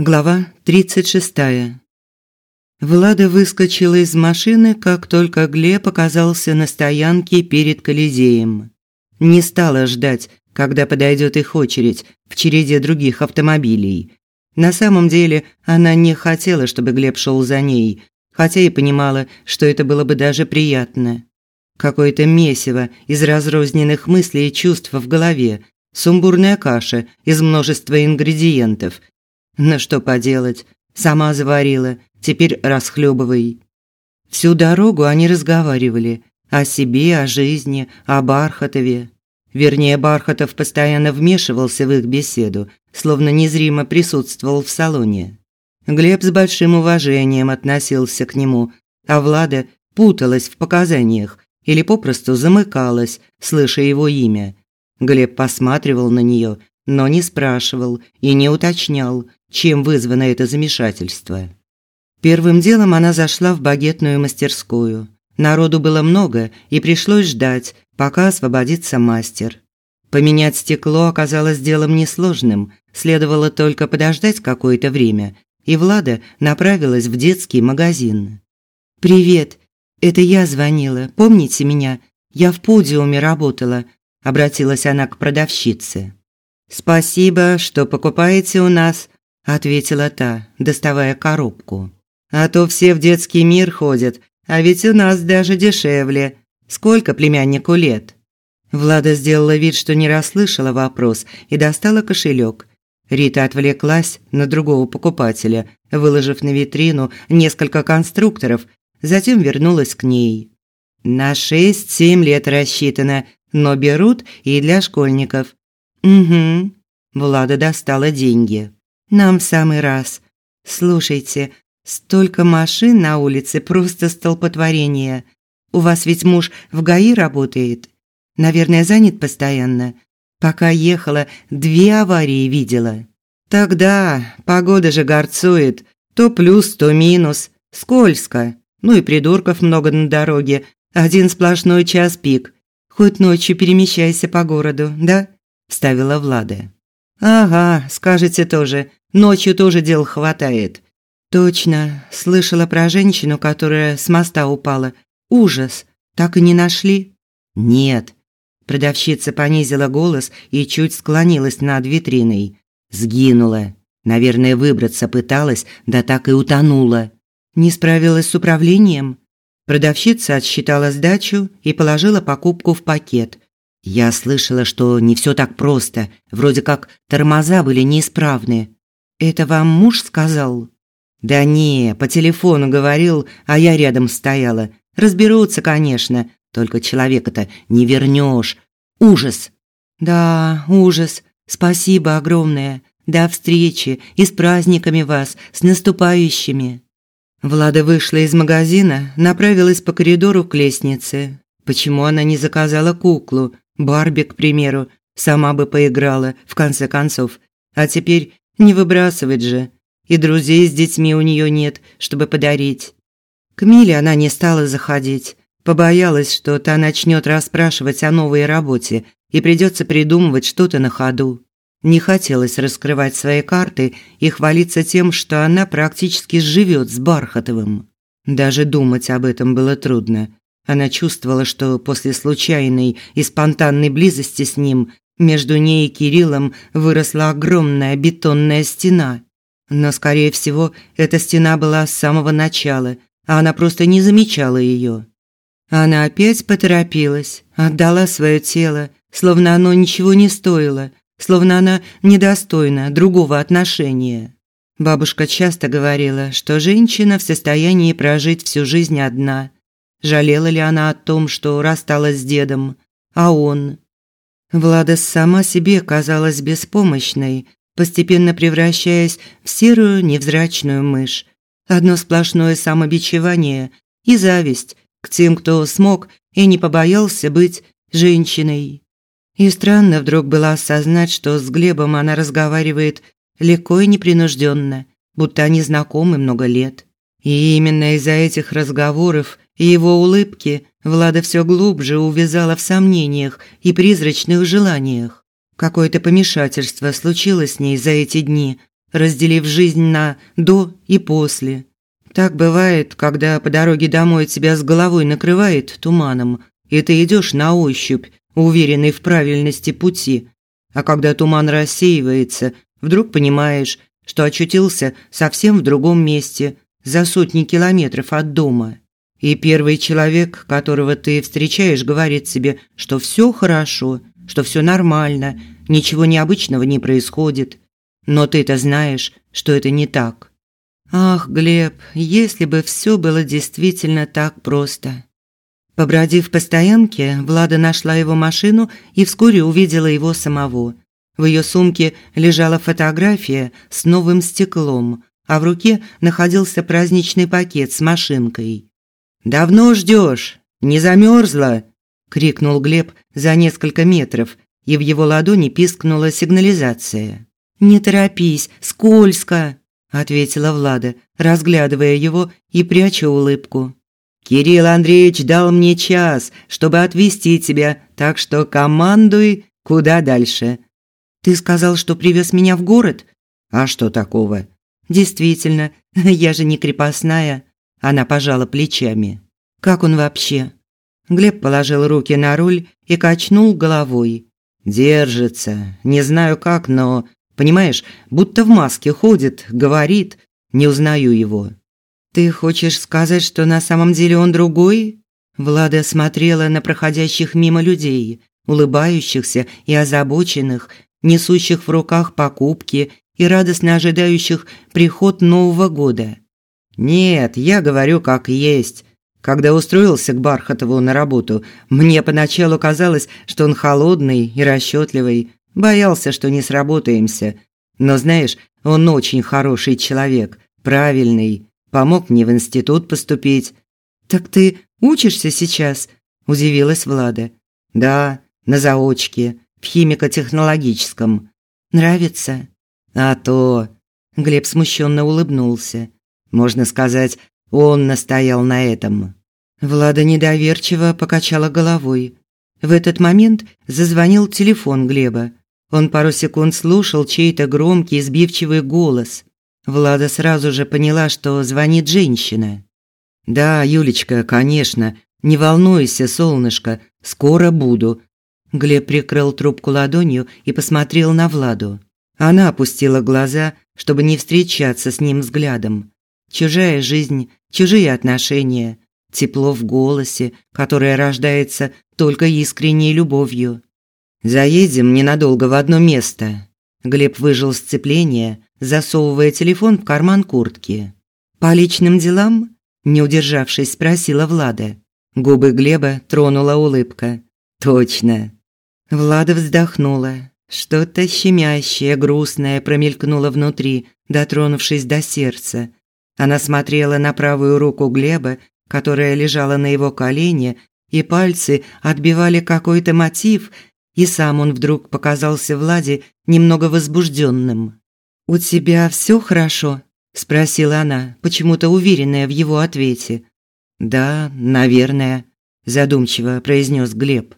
Глава 36. Влада выскочила из машины, как только Глеб оказался на стоянке перед Колизеем. Не стала ждать, когда подойдет их очередь в череде других автомобилей. На самом деле, она не хотела, чтобы Глеб шел за ней, хотя и понимала, что это было бы даже приятно. Какое-то месиво из разрозненных мыслей и чувств в голове, сумбурная каша из множества ингредиентов – но что поделать, сама заварила, теперь расхлебывай. Всю дорогу они разговаривали о себе, о жизни, о Бархатове. Вернее, Бархатов постоянно вмешивался в их беседу, словно незримо присутствовал в салоне. Глеб с большим уважением относился к нему, а Влада путалась в показаниях или попросту замыкалась, слыша его имя. Глеб посматривал на нее, но не спрашивал и не уточнял, чем вызвано это замешательство. Первым делом она зашла в багетную мастерскую. Народу было много, и пришлось ждать, пока освободится мастер. Поменять стекло оказалось делом несложным, следовало только подождать какое-то время, и Влада направилась в детский магазин. «Привет, это я звонила, помните меня? Я в подиуме работала», – обратилась она к продавщице. «Спасибо, что покупаете у нас», ответила та, доставая коробку. А то все в детский мир ходят, а ведь у нас даже дешевле. Сколько племяннику лет? Влада сделала вид, что не расслышала вопрос и достала кошелек. Рита отвлеклась на другого покупателя, выложив на витрину несколько конструкторов, затем вернулась к ней. На 6-7 лет рассчитано, но берут и для школьников. Угу. Влада достала деньги. Нам в самый раз. Слушайте, столько машин на улице просто столпотворение. У вас ведь муж в ГАИ работает. Наверное, занят постоянно. Пока ехала, две аварии видела. Тогда погода же горцует. То плюс, то минус. Скользко. Ну и придурков много на дороге. Один сплошной час пик. Хоть ночью перемещайся по городу, да? Вставила Влада. Ага, скажете тоже. Ночью тоже дел хватает. Точно, слышала про женщину, которая с моста упала. Ужас. Так и не нашли? Нет. Продавщица понизила голос и чуть склонилась над витриной. Сгинула. Наверное, выбраться пыталась, да так и утонула. Не справилась с управлением. Продавщица отсчитала сдачу и положила покупку в пакет. Я слышала, что не все так просто. Вроде как тормоза были неисправны. Это вам муж сказал? Да не, по телефону говорил, а я рядом стояла. Разберутся, конечно, только человека-то не вернешь. Ужас. Да, ужас. Спасибо огромное. До встречи и с праздниками вас, с наступающими. Влада вышла из магазина, направилась по коридору к лестнице. Почему она не заказала куклу, Барби, к примеру, сама бы поиграла в конце концов. А теперь не выбрасывать же. И друзей с детьми у нее нет, чтобы подарить. К Миле она не стала заходить. Побоялась, что та начнет расспрашивать о новой работе и придется придумывать что-то на ходу. Не хотелось раскрывать свои карты и хвалиться тем, что она практически живет с Бархатовым. Даже думать об этом было трудно. Она чувствовала, что после случайной и спонтанной близости с ним между ней и Кириллом выросла огромная бетонная стена. Но, скорее всего, эта стена была с самого начала, а она просто не замечала ее. Она опять поторопилась, отдала свое тело, словно оно ничего не стоило, словно она недостойна другого отношения. Бабушка часто говорила, что женщина в состоянии прожить всю жизнь одна. Жалела ли она о том, что рассталась с дедом, а он? Влада сама себе казалась беспомощной, постепенно превращаясь в серую невзрачную мышь. Одно сплошное самобичевание и зависть к тем, кто смог и не побоялся быть женщиной. И странно вдруг было осознать, что с Глебом она разговаривает легко и непринужденно, будто они знакомы много лет. И именно из-за этих разговоров и его улыбки Влада все глубже увязала в сомнениях и призрачных желаниях. Какое-то помешательство случилось с ней за эти дни. разделив жизнь на «до» и «после». Так бывает, когда по дороге домой тебя с головой накрывает туманом, и ты идешь на ощупь, уверенный в правильности пути. А когда туман рассеивается, вдруг понимаешь, что очутился совсем в другом месте, за сотни километров от дома. И первый человек, которого ты встречаешь, говорит себе, что все хорошо, что все нормально, ничего необычного не происходит. Но ты-то знаешь, что это не так. Ах, Глеб, если бы все было действительно так просто. Побродив по стоянке, Влада нашла его машину и вскоре увидела его самого. В ее сумке лежала фотография с новым стеклом, а в руке находился праздничный пакет с машинкой. «Давно ждешь? Не замерзла?» – крикнул Глеб за несколько метров, и в его ладони пискнула сигнализация. «Не торопись, скользко!» – ответила Влада, разглядывая его и пряча улыбку. «Кирилл Андреевич дал мне час, чтобы отвезти тебя, так что командуй куда дальше». «Ты сказал, что привез меня в город?» «А что такого?» «Действительно, я же не крепостная». Она пожала плечами. «Как он вообще?» Глеб положил руки на руль и качнул головой. «Держится. Не знаю как, но Понимаешь, будто в маске ходит, говорит, не узнаю его. Ты хочешь сказать, что на самом деле он другой? Влада смотрела на проходящих мимо людей, улыбающихся и озабоченных, несущих в руках покупки и радостно ожидающих приход Нового года. Нет, я говорю как есть. Когда устроился к Бархатову на работу, мне поначалу казалось, что он холодный и расчетливый, Боялся, что не сработаемся. Но знаешь, он очень хороший человек, правильный. Помог мне в институт поступить. Так ты учишься сейчас? удивилась Влада. Да, на заочке, в химико-технологическом. Нравится? А то. Глеб смущенно улыбнулся. Можно сказать, он настоял на этом. Влада недоверчиво покачала головой. В этот момент зазвонил телефон Глеба. Он пару секунд слушал чей-то громкий, сбивчивый голос. Влада сразу же поняла, что звонит женщина. «Да, Юлечка, конечно. Не волнуйся, солнышко. Скоро буду». Глеб прикрыл трубку ладонью и посмотрел на Владу. Она опустила глаза, чтобы не встречаться с ним взглядом. Чужая жизнь, чужие отношения, тепло в голосе, которое рождается только искренней любовью. Заедем ненадолго в одно место. Глеб выжил сцепление, засовывая телефон в карман куртки. По личным делам? Не удержавшись, спросила Влада. Губы Глеба тронула улыбка. Точно. Влада вздохнула. Что-то щемящее, грустное промелькнуло внутри, дотронувшись до сердца. Она смотрела на правую руку Глеба, которая лежала на его колене, и пальцы отбивали какой-то мотив, и сам он вдруг показался Владе немного возбужденным. «У тебя все хорошо?» – спросила она, почему-то уверенная в его ответе. «Да, наверное», – задумчиво произнес Глеб.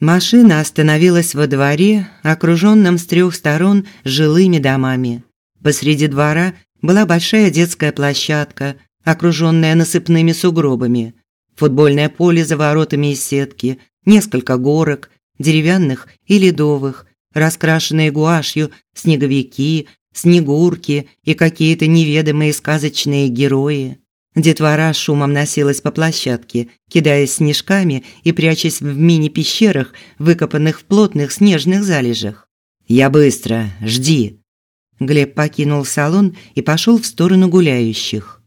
Машина остановилась во дворе, окруженном с трех сторон жилыми домами. Посреди двора была большая детская площадка, окруженная насыпными сугробами, футбольное поле за воротами из сетки, несколько горок, деревянных и ледовых, раскрашенные гуашью снеговики, снегурки и какие-то неведомые сказочные герои. Детвора шумом носилась по площадке, кидаясь снежками и прячась в мини-пещерах, выкопанных в плотных снежных залежах. «Я быстро, жди!» Глеб покинул салон и пошел в сторону гуляющих.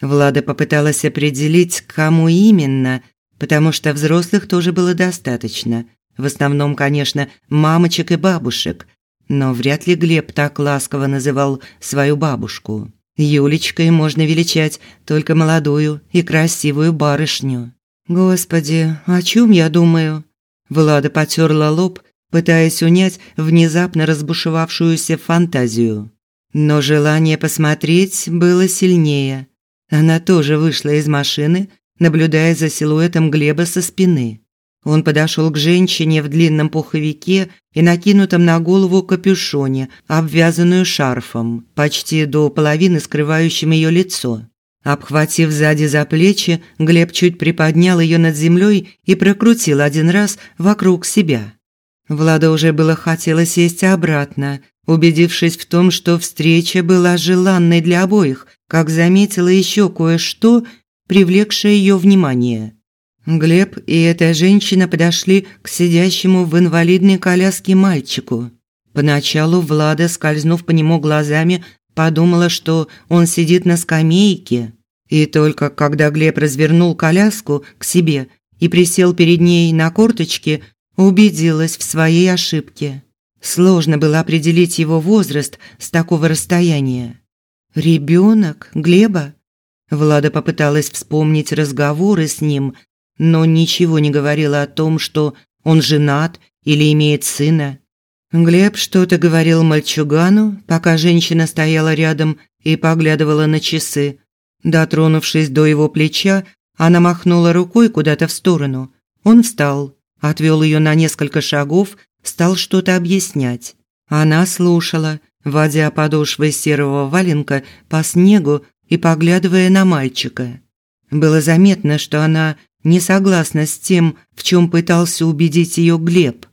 Влада попыталась определить, кому именно, потому что взрослых тоже было достаточно. В основном, конечно, мамочек и бабушек, но вряд ли Глеб так ласково называл свою бабушку. Юлечкой можно величать только молодую и красивую барышню. Господи, о чем я думаю? Влада потерла лоб, пытаясь унять внезапно разбушевавшуюся фантазию. Но желание посмотреть было сильнее. Она тоже вышла из машины, наблюдая за силуэтом Глеба со спины. Он подошел к женщине в длинном пуховике и накинутом на голову капюшоне, обвязанную шарфом, почти до половины скрывающим ее лицо. Обхватив сзади за плечи, Глеб чуть приподнял ее над землей и прокрутил один раз вокруг себя. Влада уже было хотела сесть обратно, убедившись в том, что встреча была желанной для обоих, как заметила еще кое-что, привлекшее ее внимание. Глеб и эта женщина подошли к сидящему в инвалидной коляске мальчику. Поначалу Влада, скользнув по нему глазами, подумала, что он сидит на скамейке. И только когда Глеб развернул коляску к себе и присел перед ней на корточки, убедилась в своей ошибке. Сложно было определить его возраст с такого расстояния. Ребенок Глеба? Влада попыталась вспомнить разговоры с ним, но ничего не говорила о том, что он женат или имеет сына. Глеб что-то говорил мальчугану, пока женщина стояла рядом и поглядывала на часы. Дотронувшись до его плеча, она махнула рукой куда-то в сторону. Он встал, отвел ее на несколько шагов, стал что-то объяснять. Она слушала, водя подошвой серого валенка по снегу и поглядывая на мальчика. Было заметно, что она не согласна с тем, в чем пытался убедить ее Глеб.